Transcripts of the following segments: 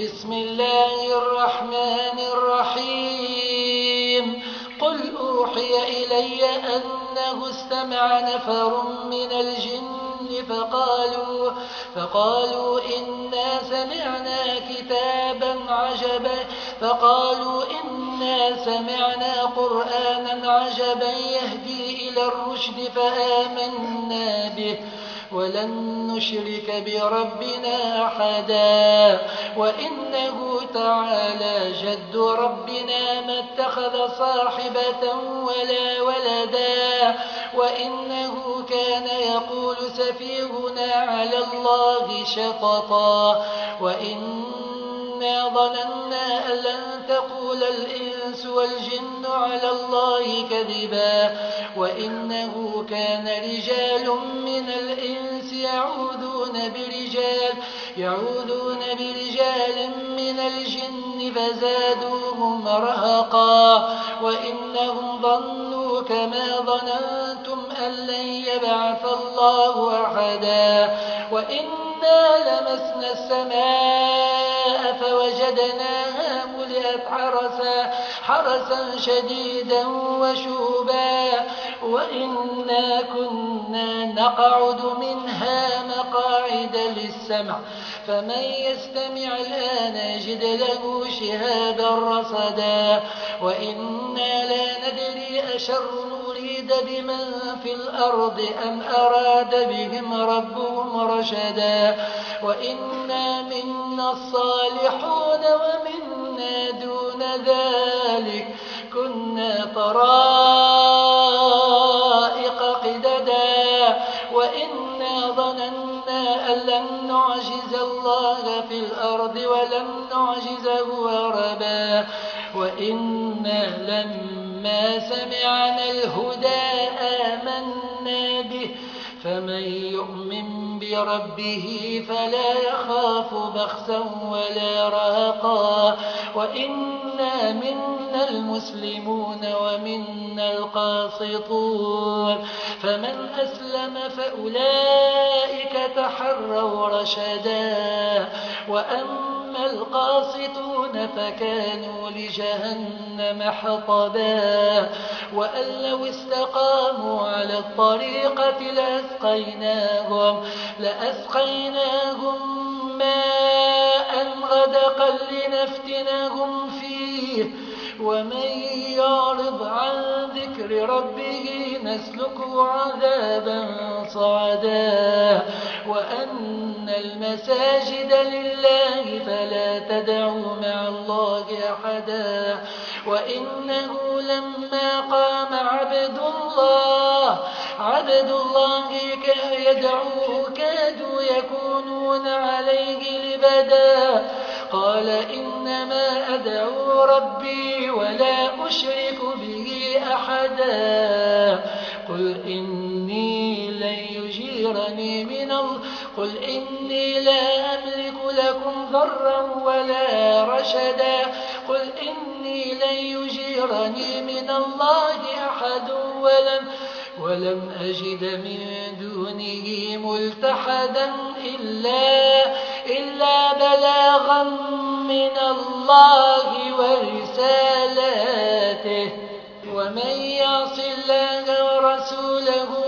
بسم الله الرحمن الرحيم. قل أوحي إلي أنه استمع نفر من الجن فقالوا, فقالوا إنا سمعنا كتابا عجبا فقالوا إنا سمعنا قرآنا عجبا يهدي إلى الرشد فآمنا به. ولن نشرك بربنا أحدا وإنه تعالى جد ربنا ما اتخذ صاحبة ولا ولدا وإنه كان يقول سفيهنا على الله شططا وإنا ظننا أن لن تقول الإنس والجن على الله كذبا وإنه كان رجال من الإنس يعوذون برجال, يعوذون برجال من الجن فزادوهم رهقا وإنهم ظنوا كما ظننتم أن لن يبعث الله أحدا وإنا لمسنا السماء فوجدناها ملئت حرسا, حرسا شديدا وشوبا. وإنا كنا نقعد منها مقاعد للسمع. فمن يستمع الآن يجد له شهابا رصدا. وإنا لا أشر نريد بمن في الأرض أم أراد بهم ربهم رشدا. وإنا منا الصالحون ومنا دون ذلك. كنا طرائق قددا. وإنا ظننا أن لن نعجز الله في الأرض ولن نعجزه هربا وإنا لما سمعنا الهدى آمنا به فمن يؤمن بربه فلا يخاف بخسا ولا رهقا وإنا منا المسلمون ومنا القاسطون فمن أسلم فأولئك تحروا رشدا وأما القاسطون فكانوا لجهنم حطبا وأن لو استقاموا على الطريقة لأسقيناهم, لأسقيناهم ماء غدقا لنفتنهم فيه ومن يعرض عن ذكر ربه نسلكه عذابا صعدا وأن المساجد لله فلا تدعوا مع الله أحدا. وإنه لما قام عبد الله عبد الله يدعوه كادوا يكونون عليه لبدا. قال إنما أدعو ربي ولا أشرك به أحدا. قل إني لن يجيرني من الله. قل إني لا أملك لكم ضرا ولا رشدا قل إني لن يجيرني من الله أحد ولم ولم أجد من دونه ملتحدا إلا, إلا بلاغا من الله ورسالاته ومن يعص الله ورسوله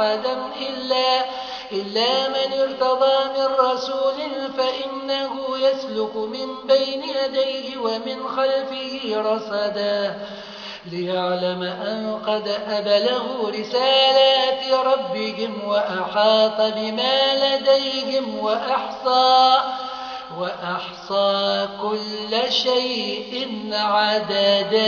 أحدا إلا إلا من ارتضى من رسول فإنه يسلك من بين يديه ومن خلفه رصدا ليعلم أن قد أبلغوا رسالات ربهم وأحاط بما لديهم وأحصى, وأحصى كل شيء عددا.